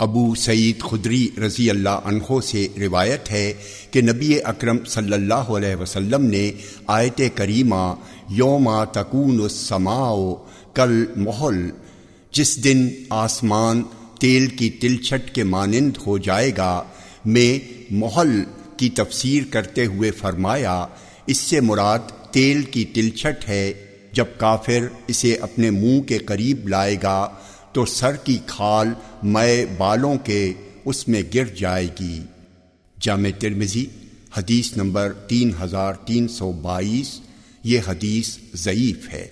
ابو سعید خدری رضی اللہ عنہ سے روایت ہے کہ نبی اکرم صلی اللہ علیہ وسلم نے آیت کریمہ یوم تکون السماء کل محل جس دن آسمان تیل کی تلچھٹ کے مانند ہو جائے گا، میں محل کی تفسیر کرتے ہوئے فرمایا، اس سے مراد تیل کی تلچھٹ ہے، جب کافر اسے اپنے منہ کے قریب لائے گا تو سر کی کھال مئے بالوں کے اس میں گر جائے گی۔ جامع ترمزی حدیث نمبر تین ہزار تین سو بائیس، یہ حدیث ضعیف ہے۔